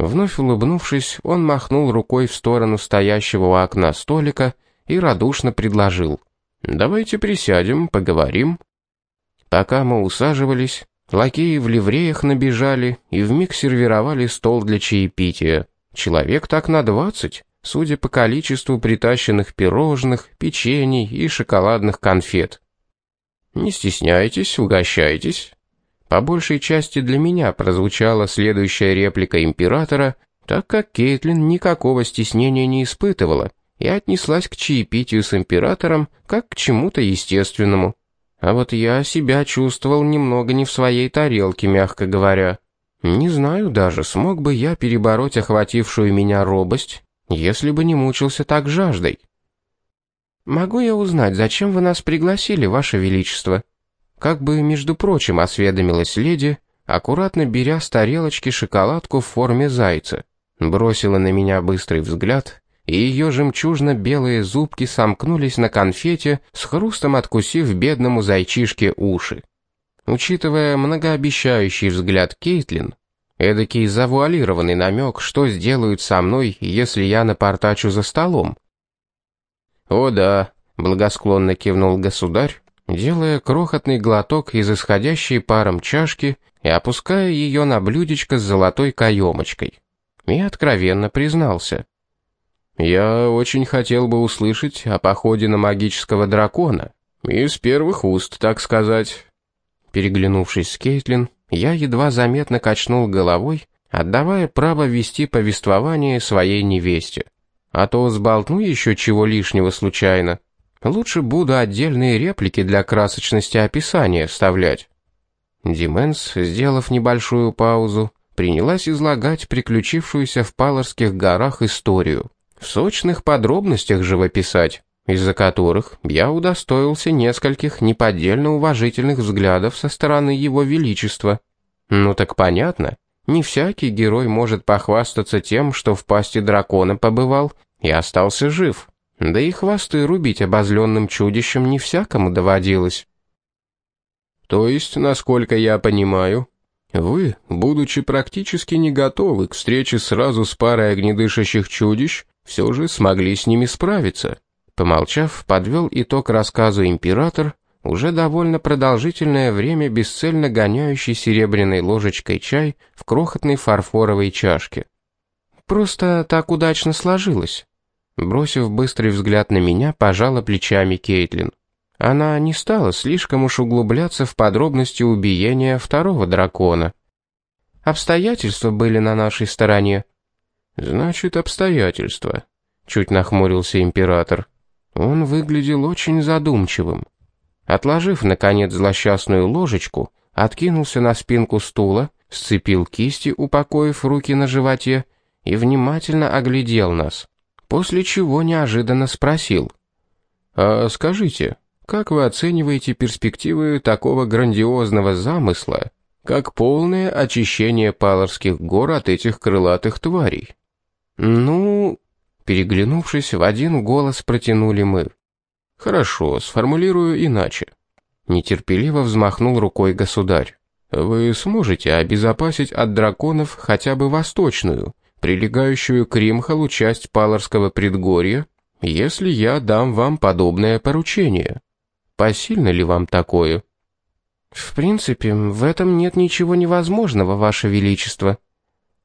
Вновь улыбнувшись, он махнул рукой в сторону стоящего у окна столика и радушно предложил. «Давайте присядем, поговорим». Пока мы усаживались, лакеи в ливреях набежали и вмиг сервировали стол для чаепития. Человек так на двадцать, судя по количеству притащенных пирожных, печений и шоколадных конфет. «Не стесняйтесь, угощайтесь». По большей части для меня прозвучала следующая реплика императора, так как Кейтлин никакого стеснения не испытывала и отнеслась к чаепитию с императором как к чему-то естественному. А вот я себя чувствовал немного не в своей тарелке, мягко говоря. Не знаю даже, смог бы я перебороть охватившую меня робость, если бы не мучился так жаждой. «Могу я узнать, зачем вы нас пригласили, ваше величество?» Как бы, между прочим, осведомилась леди, аккуратно беря с тарелочки шоколадку в форме зайца. Бросила на меня быстрый взгляд, и ее жемчужно-белые зубки сомкнулись на конфете, с хрустом откусив бедному зайчишке уши. Учитывая многообещающий взгляд Кейтлин, эдакий завуалированный намек, что сделают со мной, если я напортачу за столом. «О да», — благосклонно кивнул государь, делая крохотный глоток из исходящей паром чашки и опуская ее на блюдечко с золотой каемочкой. И откровенно признался. «Я очень хотел бы услышать о походе на магического дракона. Из первых уст, так сказать». Переглянувшись с Кейтлин, я едва заметно качнул головой, отдавая право вести повествование своей невесте. А то сболтну еще чего лишнего случайно. Лучше буду отдельные реплики для красочности описания вставлять. Дименс, сделав небольшую паузу, принялась излагать приключившуюся в Паларских горах историю. В сочных подробностях живописать, из-за которых я удостоился нескольких неподдельно уважительных взглядов со стороны его величества. Ну так понятно, не всякий герой может похвастаться тем, что в пасти дракона побывал и остался жив. Да и хвосты рубить обозленным чудищем не всякому доводилось. То есть, насколько я понимаю, вы, будучи практически не готовы к встрече сразу с парой огнедышащих чудищ, все же смогли с ними справиться. Помолчав, подвел итог рассказу император, уже довольно продолжительное время бесцельно гоняющий серебряной ложечкой чай в крохотной фарфоровой чашке. Просто так удачно сложилось. Бросив быстрый взгляд на меня, пожала плечами Кейтлин. Она не стала слишком уж углубляться в подробности убиения второго дракона. Обстоятельства были на нашей стороне. Значит, обстоятельства. Чуть нахмурился император. Он выглядел очень задумчивым. Отложив, наконец, злосчастную ложечку, откинулся на спинку стула, сцепил кисти, упокоив руки на животе, и внимательно оглядел нас после чего неожиданно спросил. «А скажите, как вы оцениваете перспективы такого грандиозного замысла, как полное очищение Паларских гор от этих крылатых тварей?» «Ну...» Переглянувшись, в один голос протянули мы. «Хорошо, сформулирую иначе». Нетерпеливо взмахнул рукой государь. «Вы сможете обезопасить от драконов хотя бы восточную, прилегающую к Римхалу часть Паларского предгорья, если я дам вам подобное поручение. Посильно ли вам такое? В принципе, в этом нет ничего невозможного, ваше величество.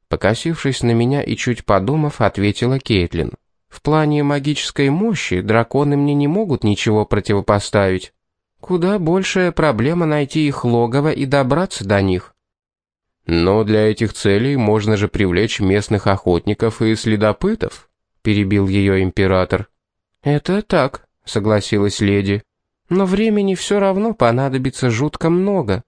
Покосившись на меня и чуть подумав, ответила Кейтлин. В плане магической мощи драконы мне не могут ничего противопоставить. Куда большая проблема найти их логово и добраться до них. Но для этих целей можно же привлечь местных охотников и следопытов, перебил ее император. Это так, согласилась леди. Но времени все равно понадобится жутко много.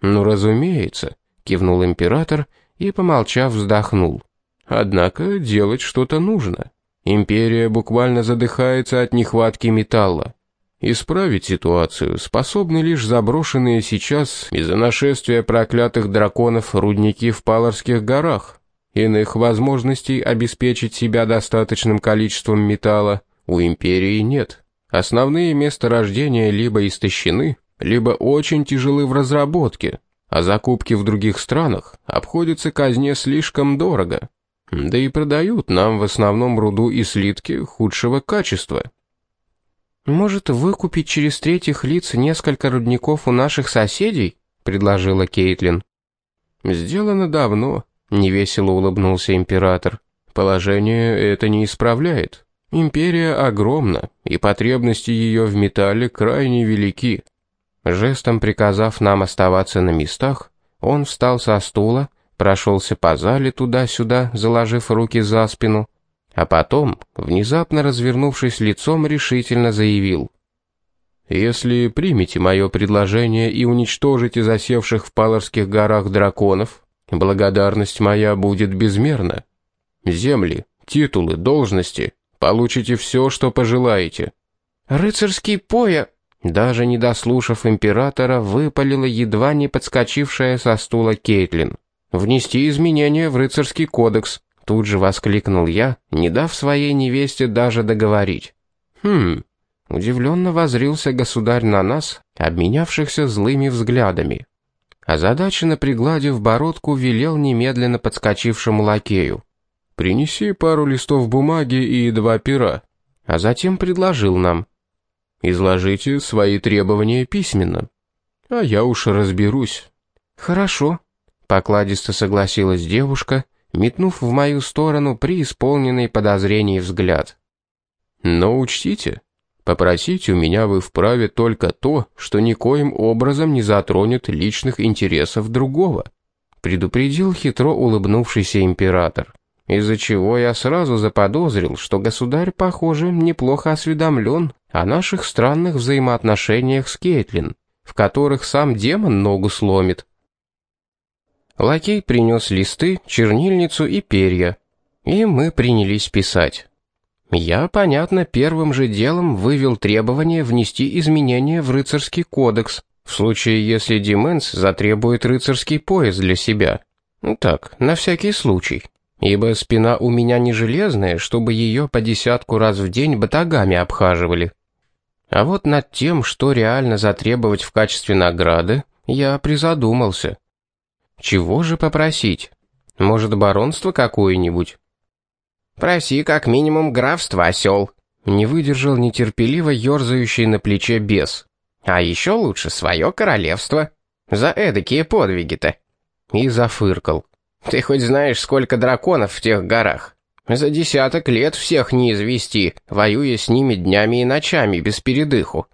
Ну, разумеется, кивнул император и, помолчав, вздохнул. Однако делать что-то нужно. Империя буквально задыхается от нехватки металла. Исправить ситуацию способны лишь заброшенные сейчас из-за нашествия проклятых драконов рудники в Паларских горах. Иных возможностей обеспечить себя достаточным количеством металла у империи нет. Основные месторождения либо истощены, либо очень тяжелы в разработке. а закупки в других странах обходятся казне слишком дорого. Да и продают нам в основном руду и слитки худшего качества. «Может, выкупить через третьих лиц несколько рудников у наших соседей?» — предложила Кейтлин. «Сделано давно», — невесело улыбнулся император. «Положение это не исправляет. Империя огромна, и потребности ее в металле крайне велики. Жестом приказав нам оставаться на местах, он встал со стула, прошелся по зале туда-сюда, заложив руки за спину, а потом, внезапно развернувшись лицом, решительно заявил. «Если примете мое предложение и уничтожите засевших в Паларских горах драконов, благодарность моя будет безмерна. Земли, титулы, должности, получите все, что пожелаете». «Рыцарский поя...» Даже не дослушав императора, выпалила едва не подскочившая со стула Кейтлин. «Внести изменения в рыцарский кодекс», тут же воскликнул я, не дав своей невесте даже договорить. «Хм...» Удивленно возрился государь на нас, обменявшихся злыми взглядами. Озадаченно пригладив бородку, велел немедленно подскочившему лакею. «Принеси пару листов бумаги и два пера». А затем предложил нам. Изложите свои требования письменно. А я уж разберусь. Хорошо, покладисто согласилась девушка, метнув в мою сторону преисполненный подозрений взгляд. Но учтите, попросить у меня вы вправе только то, что никоим образом не затронет личных интересов другого, предупредил хитро улыбнувшийся император из-за чего я сразу заподозрил, что государь, похоже, неплохо осведомлен о наших странных взаимоотношениях с Кейтлин, в которых сам демон ногу сломит. Лакей принес листы, чернильницу и перья, и мы принялись писать. Я, понятно, первым же делом вывел требование внести изменения в рыцарский кодекс, в случае, если Дименс затребует рыцарский пояс для себя. Ну так, на всякий случай ибо спина у меня не железная, чтобы ее по десятку раз в день батагами обхаживали. А вот над тем, что реально затребовать в качестве награды, я призадумался. Чего же попросить? Может, баронство какое-нибудь? Проси как минимум графство, осел. Не выдержал нетерпеливо ерзающий на плече бес. А еще лучше свое королевство. За эдакие подвиги-то. И зафыркал. Ты хоть знаешь, сколько драконов в тех горах? За десяток лет всех не извести, воюя с ними днями и ночами без передыху.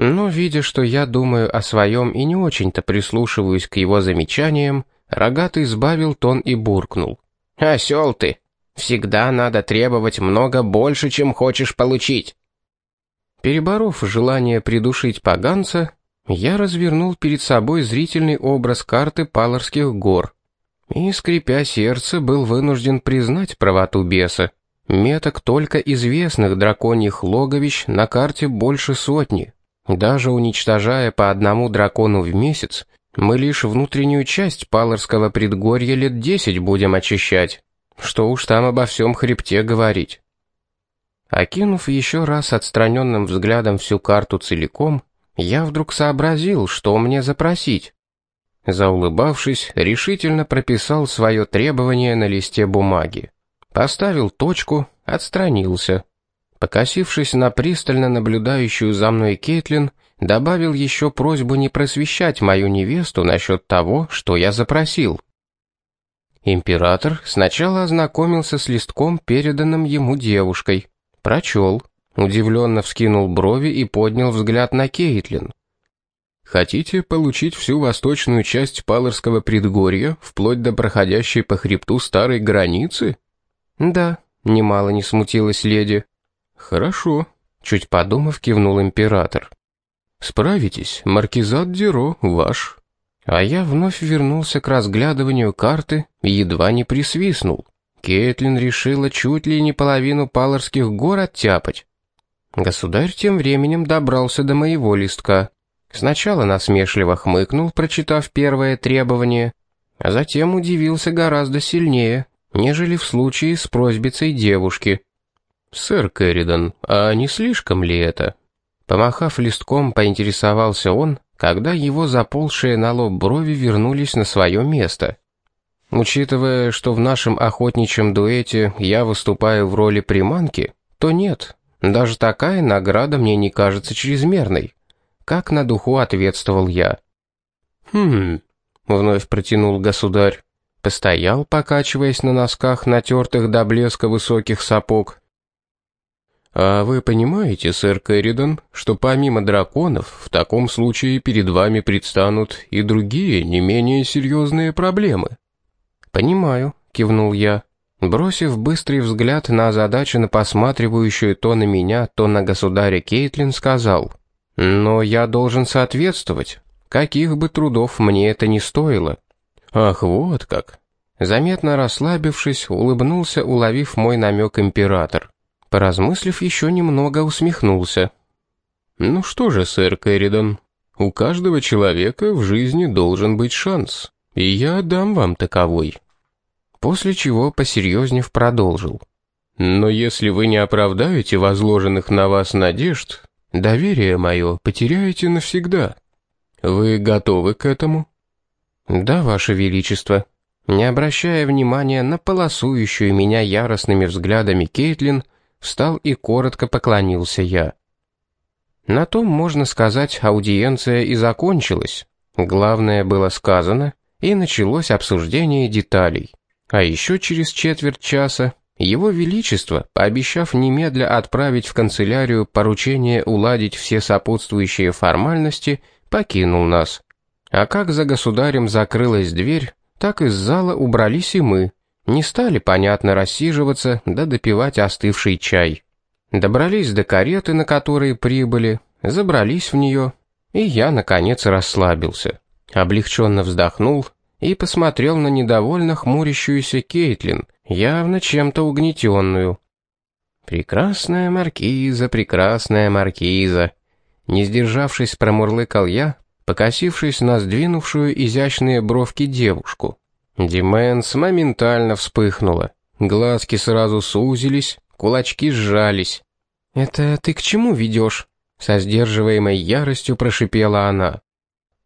Но, видя, что я думаю о своем и не очень-то прислушиваюсь к его замечаниям, рогатый сбавил тон и буркнул. «Осел ты! Всегда надо требовать много больше, чем хочешь получить!» Переборов желание придушить поганца, я развернул перед собой зрительный образ карты Паларских гор — и, скрипя сердце, был вынужден признать правоту беса. Меток только известных драконьих логовищ на карте больше сотни. Даже уничтожая по одному дракону в месяц, мы лишь внутреннюю часть Паларского предгорья лет десять будем очищать. Что уж там обо всем хребте говорить. Окинув еще раз отстраненным взглядом всю карту целиком, я вдруг сообразил, что мне запросить. Заулыбавшись, решительно прописал свое требование на листе бумаги. Поставил точку, отстранился. Покосившись на пристально наблюдающую за мной Кейтлин, добавил еще просьбу не просвещать мою невесту насчет того, что я запросил. Император сначала ознакомился с листком, переданным ему девушкой. Прочел, удивленно вскинул брови и поднял взгляд на Кейтлин. Хотите получить всю восточную часть Паларского предгорья, вплоть до проходящей по хребту старой границы? Да, немало не смутилась леди. Хорошо, чуть подумав, кивнул император. Справитесь, маркизат Диро ваш. А я вновь вернулся к разглядыванию карты и едва не присвистнул. Кейтлин решила чуть ли не половину Паларских гор оттяпать. Государь тем временем добрался до моего листка. Сначала насмешливо хмыкнул, прочитав первое требование, а затем удивился гораздо сильнее, нежели в случае с просьбицей девушки. «Сэр Кэрридан, а не слишком ли это?» Помахав листком, поинтересовался он, когда его заползшие на лоб брови вернулись на свое место. Учитывая, что в нашем охотничьем дуэте я выступаю в роли приманки, то нет, даже такая награда мне не кажется чрезмерной. Как на духу ответствовал я. «Хм...» — вновь протянул государь. Постоял, покачиваясь на носках, натертых до блеска высоких сапог. «А вы понимаете, сэр Кэрридон, что помимо драконов, в таком случае перед вами предстанут и другие, не менее серьезные проблемы?» «Понимаю», — кивнул я, бросив быстрый взгляд на озадаченно посматривающую то на меня, то на государя Кейтлин, сказал, «Но я должен соответствовать, каких бы трудов мне это ни стоило». «Ах, вот как!» Заметно расслабившись, улыбнулся, уловив мой намек император. Поразмыслив еще немного, усмехнулся. «Ну что же, сэр Кэрридон, у каждого человека в жизни должен быть шанс, и я дам вам таковой». После чего, посерьезнев, продолжил. «Но если вы не оправдаете возложенных на вас надежд, доверие мое потеряете навсегда. Вы готовы к этому?» «Да, ваше величество». Не обращая внимания на полосующую меня яростными взглядами Кейтлин, встал и коротко поклонился я. На том, можно сказать, аудиенция и закончилась. Главное было сказано, и началось обсуждение деталей. А еще через четверть часа его Величество, пообещав немедля отправить в канцелярию поручение уладить все сопутствующие формальности, покинул нас. А как за государем закрылась дверь, так из зала убрались и мы. Не стали, понятно, рассиживаться да допивать остывший чай. Добрались до кареты, на которой прибыли, забрались в нее, и я, наконец, расслабился. Облегченно вздохнул и посмотрел на недовольно хмурящуюся Кейтлин, явно чем-то угнетенную. «Прекрасная маркиза, прекрасная маркиза!» Не сдержавшись, промурлыкал я, покосившись на сдвинувшую изящные бровки девушку. Дименс моментально вспыхнула. Глазки сразу сузились, кулачки сжались. «Это ты к чему ведешь?» Со сдерживаемой яростью прошипела она.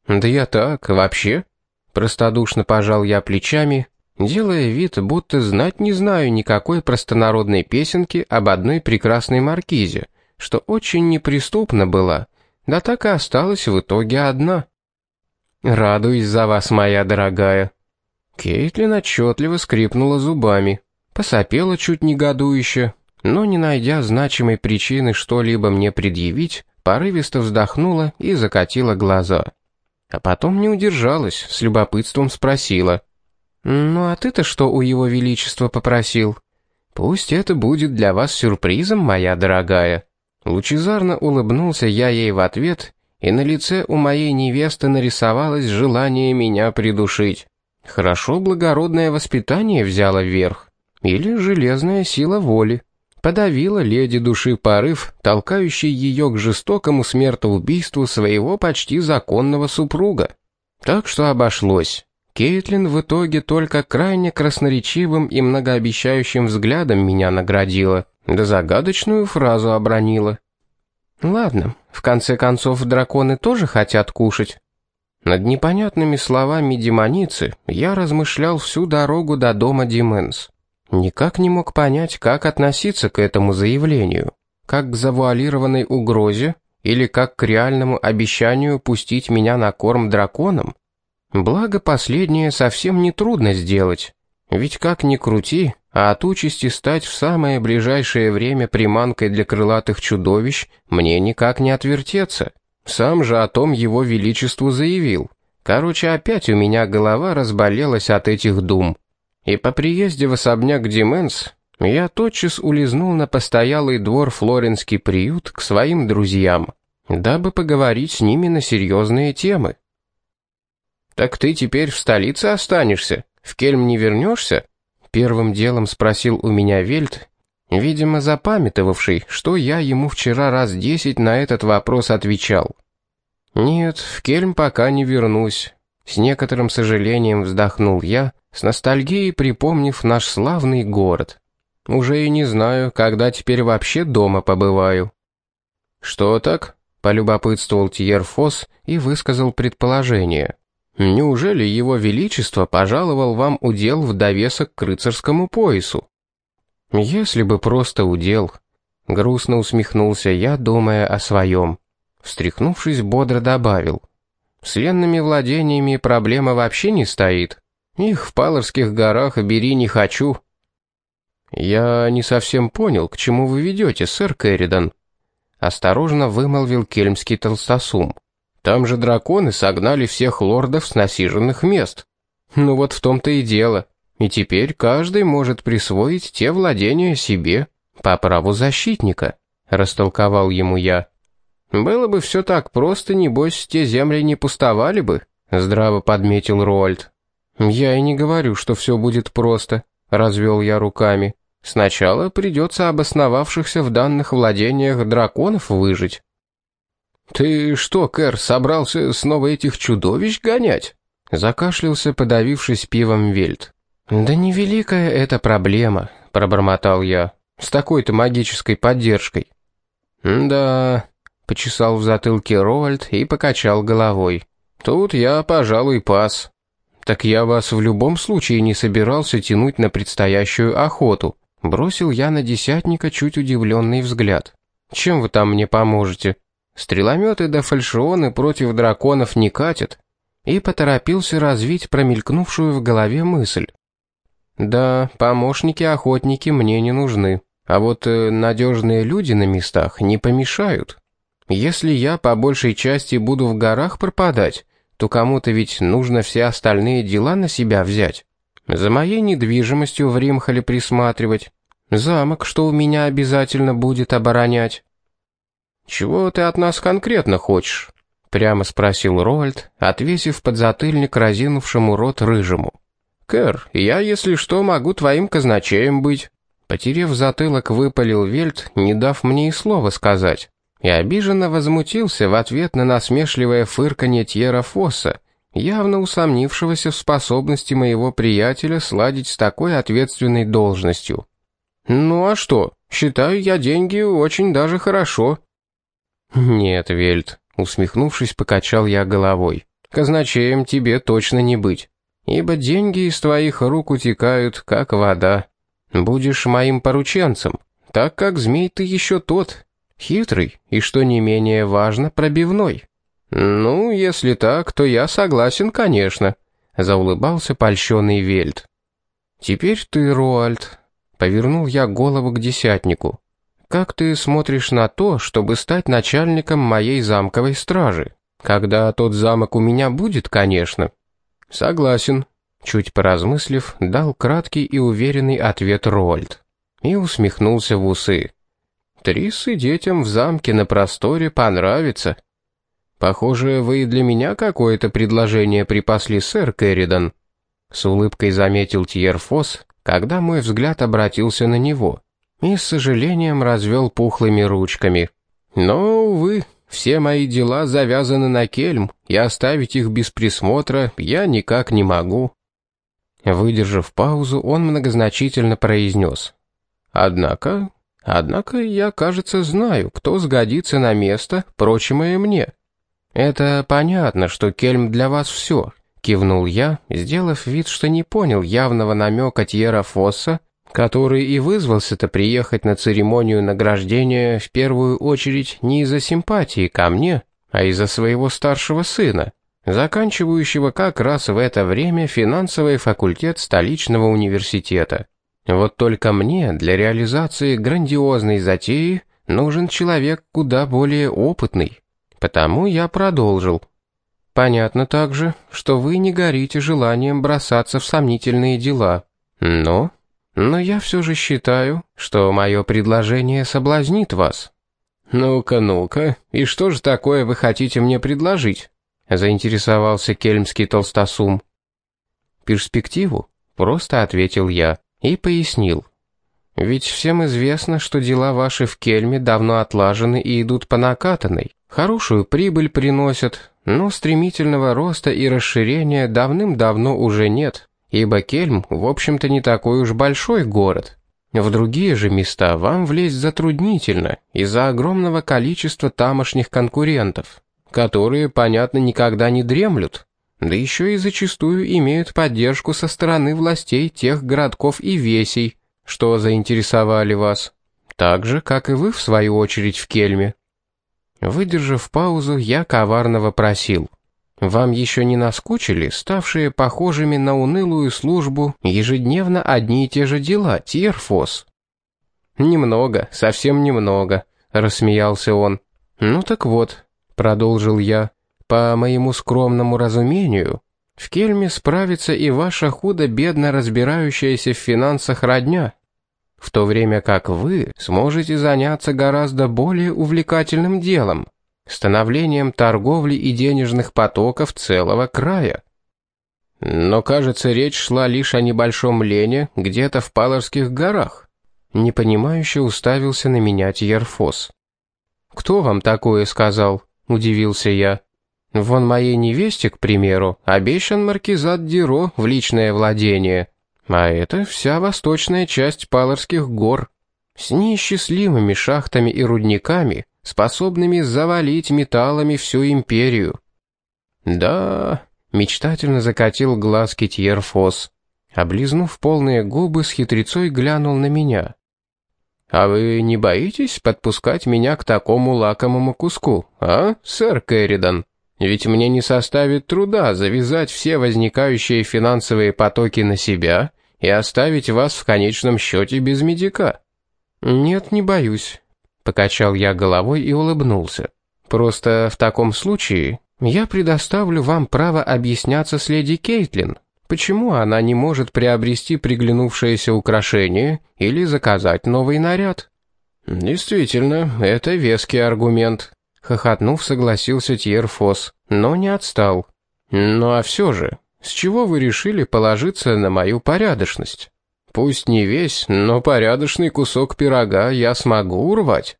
«Да я так, вообще». Простодушно пожал я плечами, делая вид, будто знать не знаю никакой простонародной песенки об одной прекрасной маркизе, что очень неприступна была, да так и осталась в итоге одна. «Радуюсь за вас, моя дорогая». Кейтлин отчетливо скрипнула зубами, посопела чуть негодующе, но, не найдя значимой причины что-либо мне предъявить, порывисто вздохнула и закатила глаза. А потом не удержалась, с любопытством спросила. «Ну а ты-то что у его величества попросил? Пусть это будет для вас сюрпризом, моя дорогая». Лучезарно улыбнулся я ей в ответ, и на лице у моей невесты нарисовалось желание меня придушить. Хорошо благородное воспитание взяло верх, или железная сила воли. Подавила леди души порыв, толкающий ее к жестокому смертоубийству своего почти законного супруга. Так что обошлось. Кейтлин в итоге только крайне красноречивым и многообещающим взглядом меня наградила да загадочную фразу обронила. Ладно, в конце концов драконы тоже хотят кушать. Над непонятными словами демоницы я размышлял всю дорогу до дома Дименс. Никак не мог понять, как относиться к этому заявлению. Как к завуалированной угрозе или как к реальному обещанию пустить меня на корм драконам? Благо, последнее совсем не трудно сделать. Ведь как ни крути, а от участи стать в самое ближайшее время приманкой для крылатых чудовищ мне никак не отвертеться. Сам же о том его величеству заявил. Короче, опять у меня голова разболелась от этих дум. И по приезде в особняк Дименс я тотчас улизнул на постоялый двор Флоренский приют к своим друзьям, дабы поговорить с ними на серьезные темы. «Так ты теперь в столице останешься? В Кельм не вернешься?» Первым делом спросил у меня Вельт, видимо, запамятовавший, что я ему вчера раз десять на этот вопрос отвечал. «Нет, в Кельм пока не вернусь», — с некоторым сожалением вздохнул я, с ностальгией припомнив наш славный город. «Уже и не знаю, когда теперь вообще дома побываю». «Что так?» — полюбопытствовал Тьерфос и высказал предположение. Неужели его величество пожаловал вам удел в довесок к рыцарскому поясу? Если бы просто удел. Грустно усмехнулся я, думая о своем. Встряхнувшись, бодро добавил. С ленными владениями проблема вообще не стоит. Их в Палорских горах бери не хочу. Я не совсем понял, к чему вы ведете, сэр Кэрридан. Осторожно вымолвил кельмский толстосум. Там же драконы согнали всех лордов с насиженных мест. Ну вот в том-то и дело. И теперь каждый может присвоить те владения себе по праву защитника, растолковал ему я. Было бы все так просто, небось, те земли не пустовали бы, здраво подметил Роальд. Я и не говорю, что все будет просто, развел я руками. Сначала придется обосновавшихся в данных владениях драконов выжить. «Ты что, Кэр, собрался снова этих чудовищ гонять?» Закашлялся, подавившись пивом Вельт. «Да невеликая эта проблема», — пробормотал я, — «с такой-то магической поддержкой». «Да», — почесал в затылке Роальд и покачал головой. «Тут я, пожалуй, пас». «Так я вас в любом случае не собирался тянуть на предстоящую охоту», — бросил я на десятника чуть удивленный взгляд. «Чем вы там мне поможете?» Стрелометы да фальшионы против драконов не катят. И поторопился развить промелькнувшую в голове мысль. Да, помощники-охотники мне не нужны. А вот э, надежные люди на местах не помешают. Если я по большей части буду в горах пропадать, то кому-то ведь нужно все остальные дела на себя взять. За моей недвижимостью в Римхале присматривать. Замок, что у меня обязательно будет оборонять. «Чего ты от нас конкретно хочешь?» — прямо спросил Роальд, отвесив подзатыльник разинувшему рот рыжему. «Кэр, я, если что, могу твоим казначеем быть». Потерев затылок, выпалил Вельт, не дав мне и слова сказать. И обиженно возмутился в ответ на насмешливое фырканье Тьера Фосса, явно усомнившегося в способности моего приятеля сладить с такой ответственной должностью. «Ну а что? Считаю я деньги очень даже хорошо», «Нет, Вельт», — усмехнувшись, покачал я головой. «Казначеем тебе точно не быть, ибо деньги из твоих рук утекают, как вода. Будешь моим порученцем, так как змей ты еще тот, хитрый и, что не менее важно, пробивной». «Ну, если так, то я согласен, конечно», — заулыбался польщенный Вельт. «Теперь ты, Роальд», — повернул я голову к десятнику. Как ты смотришь на то, чтобы стать начальником моей замковой стражи? Когда тот замок у меня будет, конечно. Согласен. Чуть поразмыслив, дал краткий и уверенный ответ Рольд. И усмехнулся в усы. Трисы детям в замке на просторе понравится. Похоже, вы и для меня какое-то предложение припасли, сэр Кэрридан. С улыбкой заметил Тьерфос, когда мой взгляд обратился на него и с сожалением развел пухлыми ручками. Но, увы, все мои дела завязаны на кельм, и оставить их без присмотра я никак не могу». Выдержав паузу, он многозначительно произнес. «Однако, однако я, кажется, знаю, кто сгодится на место, прочимое мне». «Это понятно, что кельм для вас все», — кивнул я, сделав вид, что не понял явного намека Тьера Фосса который и вызвался-то приехать на церемонию награждения в первую очередь не из-за симпатии ко мне, а из-за своего старшего сына, заканчивающего как раз в это время финансовый факультет столичного университета. Вот только мне для реализации грандиозной затеи нужен человек куда более опытный. Потому я продолжил. Понятно также, что вы не горите желанием бросаться в сомнительные дела. Но но я все же считаю, что мое предложение соблазнит вас». «Ну-ка, ну-ка, и что же такое вы хотите мне предложить?» — заинтересовался кельмский толстосум. «Перспективу?» — просто ответил я и пояснил. «Ведь всем известно, что дела ваши в Кельме давно отлажены и идут по накатанной. Хорошую прибыль приносят, но стремительного роста и расширения давным-давно уже нет ибо Кельм, в общем-то, не такой уж большой город. В другие же места вам влезть затруднительно из-за огромного количества тамошних конкурентов, которые, понятно, никогда не дремлют, да еще и зачастую имеют поддержку со стороны властей тех городков и весей, что заинтересовали вас, так же, как и вы, в свою очередь, в Кельме. Выдержав паузу, я коварно вопросил. Вам еще не наскучили, ставшие похожими на унылую службу, ежедневно одни и те же дела, Тирфос? Немного, совсем немного, рассмеялся он. Ну так вот, продолжил я, по моему скромному разумению, в Кельме справится и ваша худо-бедно разбирающаяся в финансах родня, в то время как вы сможете заняться гораздо более увлекательным делом становлением торговли и денежных потоков целого края. Но, кажется, речь шла лишь о небольшом лене где-то в Паларских горах. Непонимающе уставился на меня Тьерфос. «Кто вам такое сказал?» — удивился я. «Вон моей невесте, к примеру, обещан маркизат Диро в личное владение, а это вся восточная часть Паларских гор, с неисчислимыми шахтами и рудниками, способными завалить металлами всю империю. Да, мечтательно закатил глазки Тьерфос. Облизнув полные губы, с хитрецой глянул на меня. «А вы не боитесь подпускать меня к такому лакомому куску, а, сэр Кэрридан? Ведь мне не составит труда завязать все возникающие финансовые потоки на себя и оставить вас в конечном счете без медика». «Нет, не боюсь», Покачал я головой и улыбнулся. Просто в таком случае я предоставлю вам право объясняться с леди Кейтлин, почему она не может приобрести приглянувшееся украшение или заказать новый наряд. Действительно, это веский аргумент, хохотнув, согласился Тьерфос, но не отстал. Ну а все же, с чего вы решили положиться на мою порядочность? Пусть не весь, но порядочный кусок пирога я смогу урвать.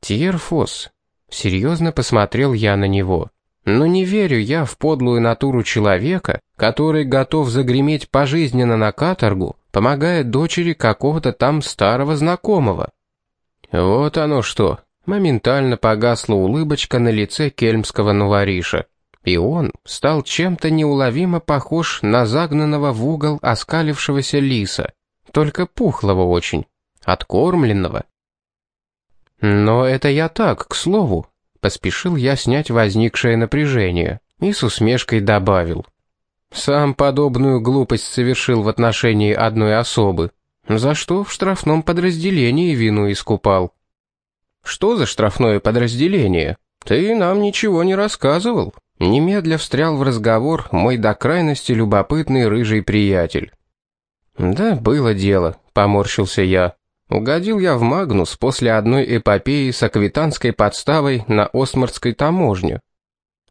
Тьерфос. Серьезно посмотрел я на него. Но не верю я в подлую натуру человека, который готов загреметь пожизненно на каторгу, помогая дочери какого-то там старого знакомого. Вот оно что. Моментально погасла улыбочка на лице кельмского нувариша и он стал чем-то неуловимо похож на загнанного в угол оскалившегося лиса, только пухлого очень, откормленного. Но это я так, к слову, поспешил я снять возникшее напряжение и с усмешкой добавил. Сам подобную глупость совершил в отношении одной особы, за что в штрафном подразделении вину искупал. Что за штрафное подразделение? Ты нам ничего не рассказывал. Немедля встрял в разговор мой до крайности любопытный рыжий приятель. «Да, было дело», — поморщился я. Угодил я в Магнус после одной эпопеи с аквитанской подставой на Осмордской таможне.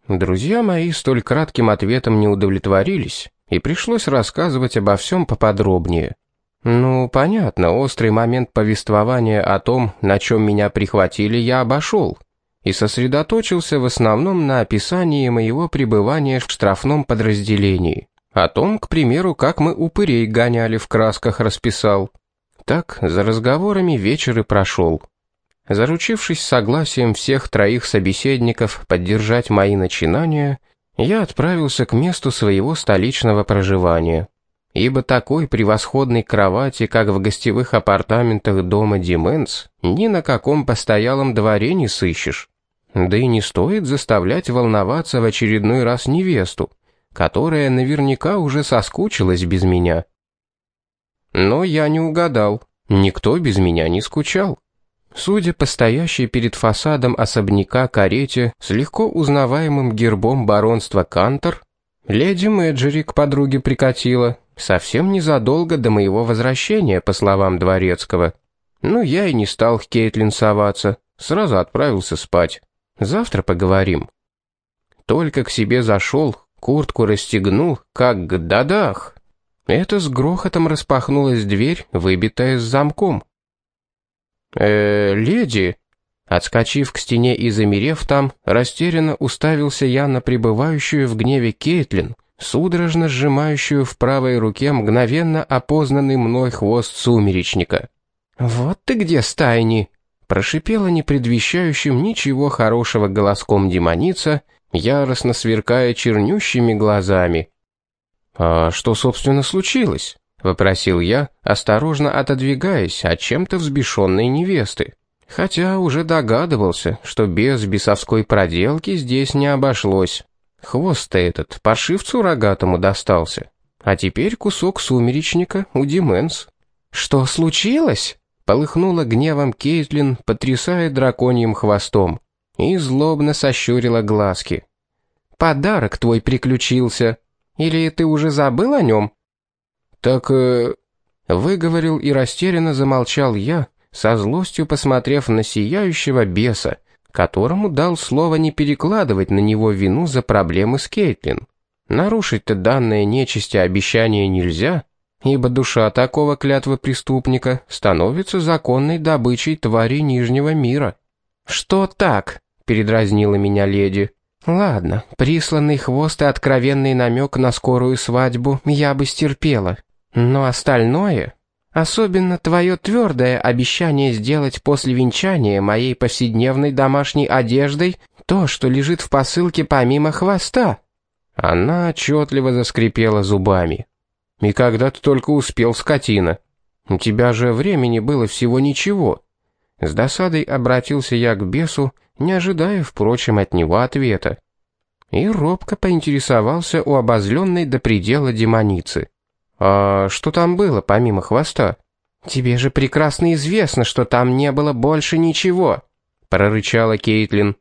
Друзья мои столь кратким ответом не удовлетворились, и пришлось рассказывать обо всем поподробнее. Ну, понятно, острый момент повествования о том, на чем меня прихватили, я обошел и сосредоточился в основном на описании моего пребывания в штрафном подразделении. О том, к примеру, как мы упырей гоняли в красках, расписал. Так, за разговорами вечер и прошел. Заручившись согласием всех троих собеседников поддержать мои начинания, я отправился к месту своего столичного проживания. Ибо такой превосходной кровати, как в гостевых апартаментах дома Дименс, ни на каком постоялом дворе не сыщешь. Да и не стоит заставлять волноваться в очередной раз невесту, которая наверняка уже соскучилась без меня. Но я не угадал, никто без меня не скучал. Судя по стоящей перед фасадом особняка карете с легко узнаваемым гербом баронства Кантор, леди Мэджери к подруге прикатила, совсем незадолго до моего возвращения, по словам Дворецкого. Ну, я и не стал к Кейтлин соваться, сразу отправился спать. Завтра поговорим. Только к себе зашел, куртку расстегнул, как дадах. Это с грохотом распахнулась дверь, выбитая с замком. э леди!» Отскочив к стене и замерев там, растерянно уставился я на пребывающую в гневе Кейтлин, судорожно сжимающую в правой руке мгновенно опознанный мной хвост сумеречника. «Вот ты где, стайни!» Прошипела непредвещающим ничего хорошего голоском демоница, яростно сверкая чернющими глазами. «А что, собственно, случилось?» — вопросил я, осторожно отодвигаясь от чем-то взбешенной невесты. Хотя уже догадывался, что без бесовской проделки здесь не обошлось. Хвост-то этот паршивцу рогатому достался. А теперь кусок сумеречника у Дименс. «Что случилось?» Полыхнула гневом Кейтлин, потрясая драконьим хвостом, и злобно сощурила глазки. «Подарок твой приключился. Или ты уже забыл о нем?» «Так, э...» Выговорил и растерянно замолчал я, со злостью посмотрев на сияющего беса, которому дал слово не перекладывать на него вину за проблемы с Кейтлин. Нарушить-то данное нечисти обещание нельзя, ибо душа такого клятвы преступника становится законной добычей твари Нижнего мира. «Что так?» — передразнила меня леди. «Ладно, присланный хвост и откровенный намек на скорую свадьбу я бы стерпела. Но остальное, особенно твое твердое обещание сделать после венчания моей повседневной домашней одеждой то, что лежит в посылке помимо хвоста». Она отчетливо заскрипела зубами. И когда ты только успел, скотина? У тебя же времени было всего ничего. С досадой обратился я к бесу, не ожидая, впрочем, от него ответа. И робко поинтересовался у обозленной до предела демоницы. «А что там было, помимо хвоста?» «Тебе же прекрасно известно, что там не было больше ничего», — прорычала Кейтлин.